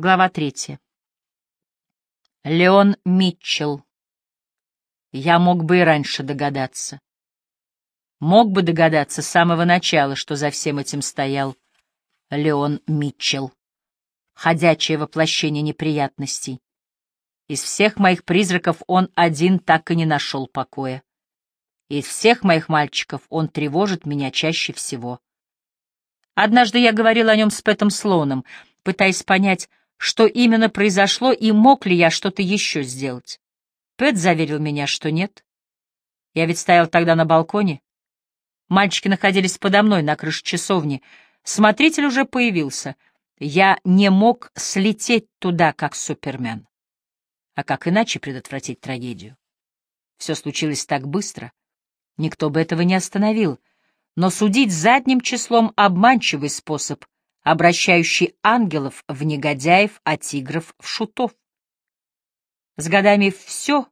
Глава третья. Леон Митчелл. Я мог бы и раньше догадаться. Мог бы догадаться с самого начала, что за всем этим стоял Леон Митчелл, ходячее воплощение неприятностей. Из всех моих призраков он один так и не нашел покоя. Из всех моих мальчиков он тревожит меня чаще всего. Однажды я говорил о нем с Пэтом Слоуном, пытаясь понять, что именно произошло и мог ли я что-то еще сделать. Пэт заверил меня, что нет. Я ведь стоял тогда на балконе. Мальчики находились подо мной на крыше часовни. Смотритель уже появился. Я не мог слететь туда, как Супермен. А как иначе предотвратить трагедию? Все случилось так быстро. Никто бы этого не остановил. Но судить задним числом — обманчивый способ — обращающий ангелов в негодяев, а тигров в шутов. С годами все,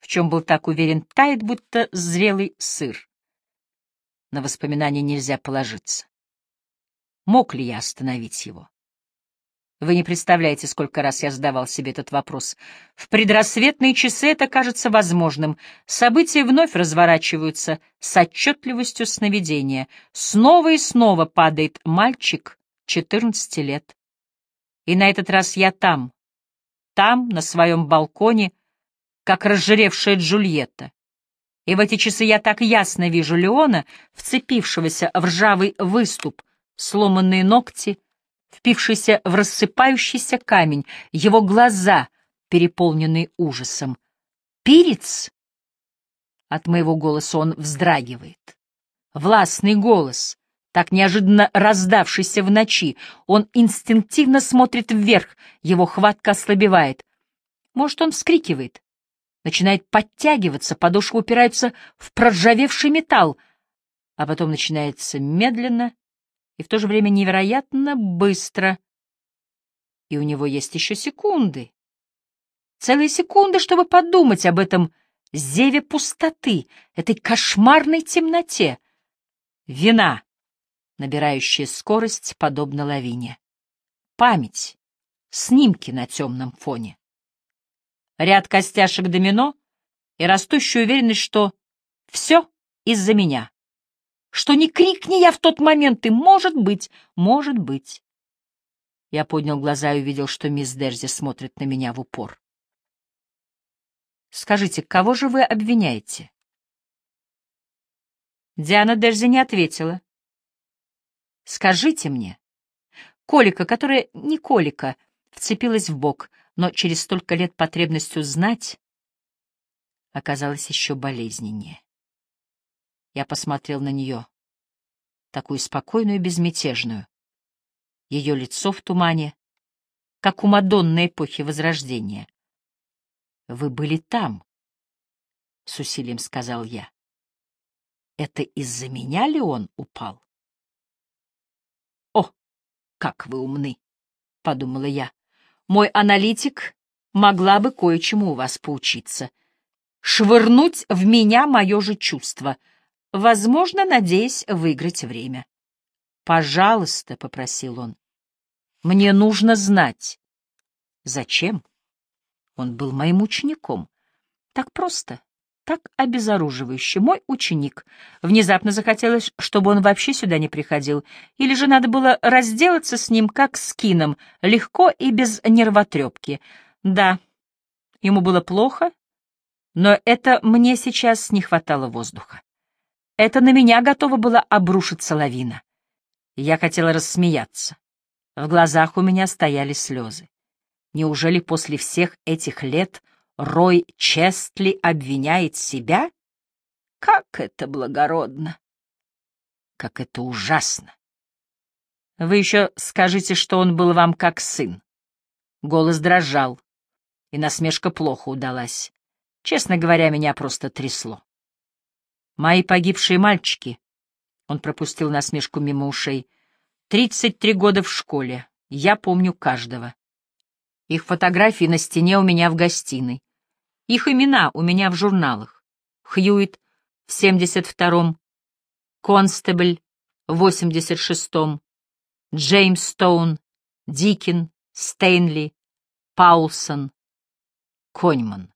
в чем был так уверен, тает, будто зрелый сыр. На воспоминания нельзя положиться. Мог ли я остановить его? Вы не представляете, сколько раз я задавал себе этот вопрос. В предрассветные часы это кажется возможным. События вновь разворачиваются с отчетливостью сновидения. Снова и снова падает мальчик 14 лет. И на этот раз я там, там, на своем балконе, как разжиревшая Джульетта. И в эти часы я так ясно вижу Леона, вцепившегося в ржавый выступ, сломанные ногти, впившийся в рассыпающийся камень, его глаза, переполненные ужасом. «Пирец!» От моего голоса он вздрагивает. Властный голос, так неожиданно раздавшийся в ночи. Он инстинктивно смотрит вверх, его хватка ослабевает. Может, он вскрикивает, начинает подтягиваться, подошва упирается в проржавевший металл, а потом начинается медленно и в то же время невероятно быстро. И у него есть еще секунды. Целые секунды, чтобы подумать об этом зеве пустоты, этой кошмарной темноте. Вина набирающая скорость, подобно лавине. Память, снимки на темном фоне. Ряд костяшек домино и растущая уверенность, что все из-за меня. Что не крикни я в тот момент, и, может быть, может быть. Я поднял глаза и увидел, что мисс Дерзи смотрит на меня в упор. «Скажите, кого же вы обвиняете?» Диана Дерзи не ответила. Скажите мне. Колика, которая не Колика, вцепилась в бок, но через столько лет потребность узнать оказалась еще болезненнее. Я посмотрел на нее, такую спокойную и безмятежную. Ее лицо в тумане, как у Мадонны эпохи Возрождения. «Вы были там», — с усилием сказал я. «Это из-за меня ли он упал?» Как вы умны, — подумала я. Мой аналитик могла бы кое-чему у вас поучиться. Швырнуть в меня мое же чувство, возможно, надеясь выиграть время. «Пожалуйста», — попросил он, — «мне нужно знать». «Зачем?» Он был моим учеником. Так просто так обезоруживающе. Мой ученик. Внезапно захотелось, чтобы он вообще сюда не приходил. Или же надо было разделаться с ним, как с кином, легко и без нервотрепки. Да, ему было плохо, но это мне сейчас не хватало воздуха. Это на меня готова была обрушиться лавина. Я хотела рассмеяться. В глазах у меня стояли слезы. Неужели после всех этих лет Рой Честли обвиняет себя? Как это благородно! Как это ужасно! Вы еще скажите, что он был вам как сын. Голос дрожал, и насмешка плохо удалась. Честно говоря, меня просто трясло. Мои погибшие мальчики, он пропустил насмешку мимо ушей, тридцать три года в школе, я помню каждого. Их фотографии на стене у меня в гостиной. Их имена у меня в журналах. Хьюит в 72-м, Констебль в 86-м, Джеймс Стоун, Дикин Стейнли, Паулсон, Коньман.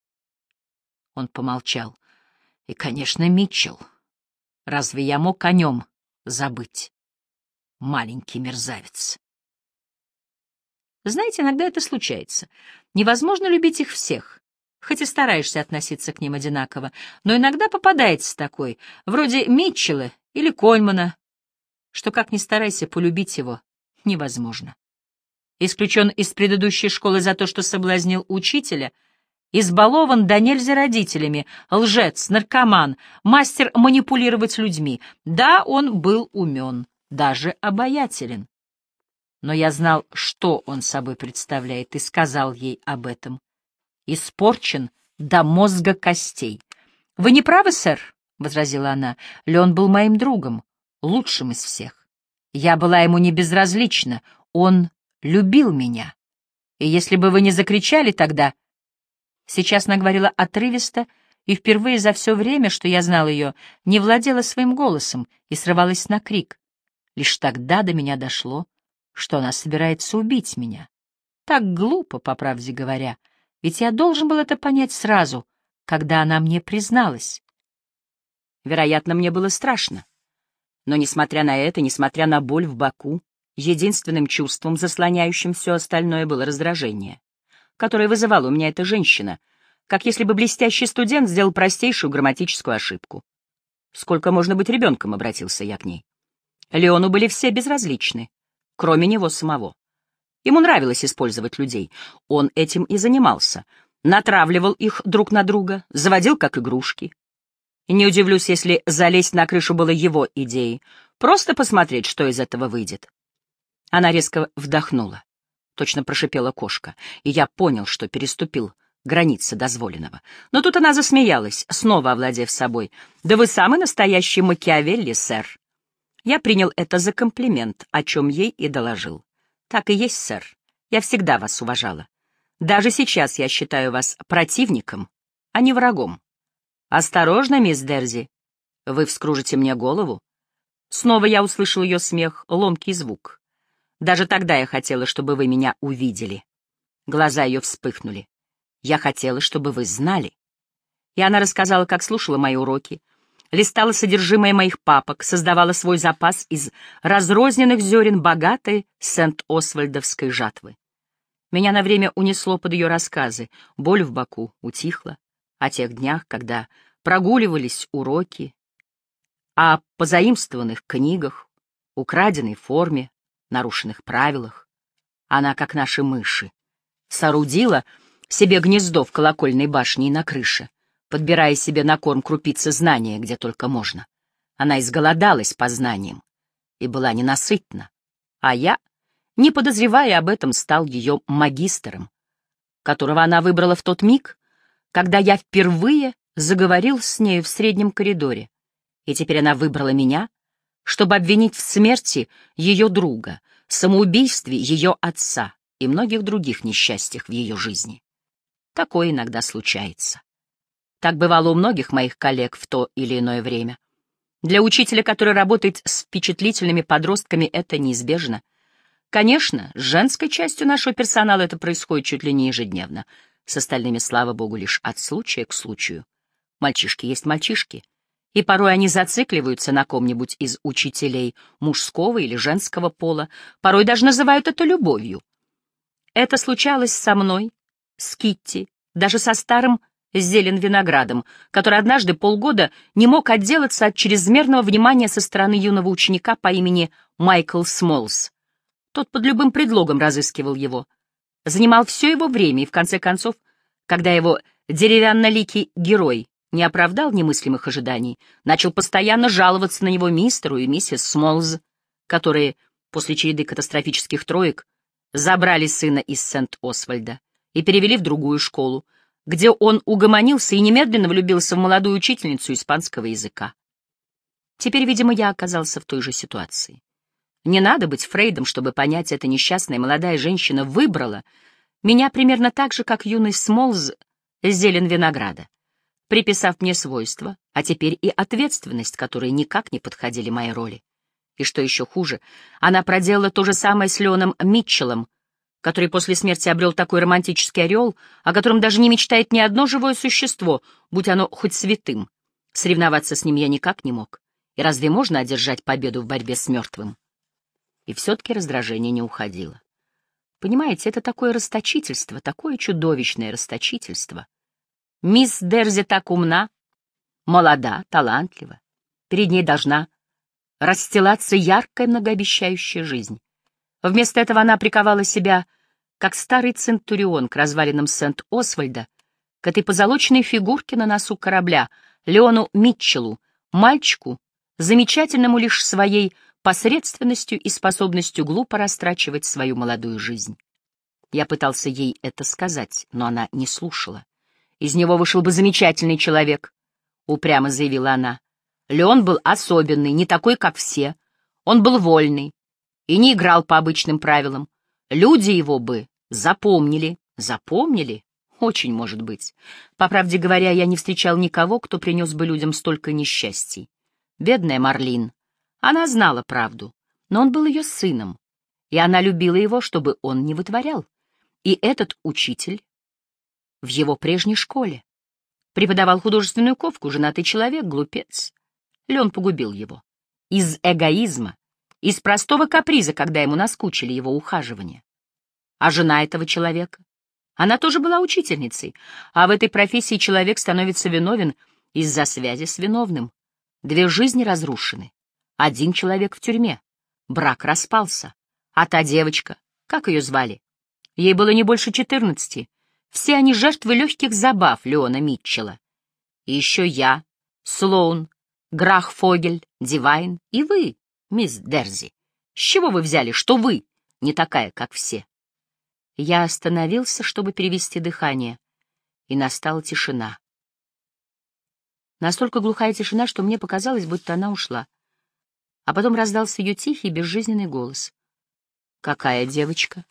Он помолчал. И, конечно, Митчелл. Разве я мог о нем забыть? Маленький мерзавец. Знаете, иногда это случается. Невозможно любить их всех, хоть и стараешься относиться к ним одинаково, но иногда попадается такой, вроде Митчелла или Кольмана, что, как ни старайся, полюбить его невозможно. Исключен из предыдущей школы за то, что соблазнил учителя, избалован до нельзя родителями, лжец, наркоман, мастер манипулировать людьми. Да, он был умен, даже обаятелен. Но я знал, что он собой представляет, и сказал ей об этом. Испорчен до мозга костей. — Вы не правы, сэр, — возразила она. — Леон был моим другом, лучшим из всех. Я была ему не безразлична, он любил меня. И если бы вы не закричали тогда... Сейчас она говорила отрывисто, и впервые за все время, что я знал ее, не владела своим голосом и срывалась на крик. Лишь тогда до меня дошло, что она собирается убить меня. Так глупо, по правде говоря, ведь я должен был это понять сразу, когда она мне призналась. Вероятно, мне было страшно. Но, несмотря на это, несмотря на боль в боку, единственным чувством, заслоняющим все остальное, было раздражение, которое вызывала у меня эта женщина, как если бы блестящий студент сделал простейшую грамматическую ошибку. «Сколько можно быть ребенком?» — обратился я к ней. Леону были все безразличны, кроме него самого. Ему нравилось использовать людей. Он этим и занимался. Натравливал их друг на друга, заводил как игрушки. Не удивлюсь, если залезть на крышу было его идеей. Просто посмотреть, что из этого выйдет. Она резко вдохнула. Точно прошипела кошка. И я понял, что переступил границы дозволенного. Но тут она засмеялась, снова овладев собой. «Да вы самый настоящий Макиавелли, сэр!» Я принял это за комплимент, о чем ей и доложил. «Так и есть, сэр. Я всегда вас уважала. Даже сейчас я считаю вас противником, а не врагом. Осторожно, мисс Дерзи. Вы вскружите мне голову». Снова я услышал ее смех, ломкий звук. Даже тогда я хотела, чтобы вы меня увидели. Глаза ее вспыхнули. Я хотела, чтобы вы знали. И она рассказала, как слушала мои уроки, листала содержимое моих папок, создавала свой запас из разрозненных зерен богатой Сент-Освальдовской жатвы. Меня на время унесло под ее рассказы, боль в боку утихла, о тех днях, когда прогуливались уроки, о позаимствованных книгах, украденной форме, нарушенных правилах. Она, как наши мыши, соорудила себе гнездо в колокольной башне и на крыше, подбирая себе на корм крупицы знания, где только можно. Она изголодалась по знаниям и была ненасытна, а я, не подозревая об этом, стал ее магистром, которого она выбрала в тот миг, когда я впервые заговорил с нею в среднем коридоре, и теперь она выбрала меня, чтобы обвинить в смерти ее друга, самоубийстве ее отца и многих других несчастьях в ее жизни. Такое иногда случается. Так бывало у многих моих коллег в то или иное время. Для учителя, который работает с впечатлительными подростками, это неизбежно. Конечно, с женской частью нашего персонала это происходит чуть ли не ежедневно. С остальными, слава богу, лишь от случая к случаю. Мальчишки есть мальчишки. И порой они зацикливаются на ком-нибудь из учителей мужского или женского пола, порой даже называют это любовью. Это случалось со мной, с Китти, даже со старым зелен виноградом, который однажды полгода не мог отделаться от чрезмерного внимания со стороны юного ученика по имени Майкл Смолс. Тот под любым предлогом разыскивал его. Занимал все его время, и в конце концов, когда его деревянно-ликий герой не оправдал немыслимых ожиданий, начал постоянно жаловаться на него мистеру и миссис Смолз, которые после череды катастрофических троек забрали сына из Сент-Освальда и перевели в другую школу, где он угомонился и немедленно влюбился в молодую учительницу испанского языка. Теперь, видимо, я оказался в той же ситуации. Не надо быть Фрейдом, чтобы понять, эта несчастная молодая женщина выбрала меня примерно так же, как юный Смолз зелен винограда, приписав мне свойства, а теперь и ответственность, которые никак не подходили моей роли. И что еще хуже, она проделала то же самое с Леоном Митчеллом, который после смерти обрел такой романтический ореол, о котором даже не мечтает ни одно живое существо, будь оно хоть святым. Соревноваться с ним я никак не мог. И разве можно одержать победу в борьбе с мертвым? И все-таки раздражение не уходило. Понимаете, это такое расточительство, такое чудовищное расточительство. Мисс Дерзи так умна, молода, талантлива. Перед ней должна расстилаться яркая многообещающая жизнь. Вместо этого она приковала себя, как старый центурион к развалинам Сент-Освальда, к этой позолоченной фигурке на носу корабля, Леону Митчеллу, мальчику, замечательному лишь своей посредственностью и способностью глупо растрачивать свою молодую жизнь. Я пытался ей это сказать, но она не слушала. «Из него вышел бы замечательный человек», — упрямо заявила она. Леон был особенный, не такой, как все. Он был вольный, и не играл по обычным правилам. Люди его бы запомнили. Запомнили? Очень может быть. По правде говоря, я не встречал никого, кто принес бы людям столько несчастий. Бедная Марлин. Она знала правду, но он был ее сыном, и она любила его, чтобы он не вытворял. И этот учитель в его прежней школе преподавал художественную ковку, женатый человек, глупец. Лен погубил его. Из эгоизма, из простого каприза, когда ему наскучили его ухаживания. А жена этого человека? Она тоже была учительницей, а в этой профессии человек становится виновен из-за связи с виновным. Две жизни разрушены. Один человек в тюрьме. Брак распался. А та девочка, как ее звали? Ей было не больше четырнадцати. Все они жертвы легких забав Леона Митчелла. И еще я, Слоун, Грах Фогель, Дивайн и вы, мисс Дерзи? С чего вы взяли, что вы не такая, как все? Я остановился, чтобы перевести дыхание, и настала тишина. Настолько глухая тишина, что мне показалось, будто она ушла. А потом раздался ее тихий, безжизненный голос. «Какая девочка?»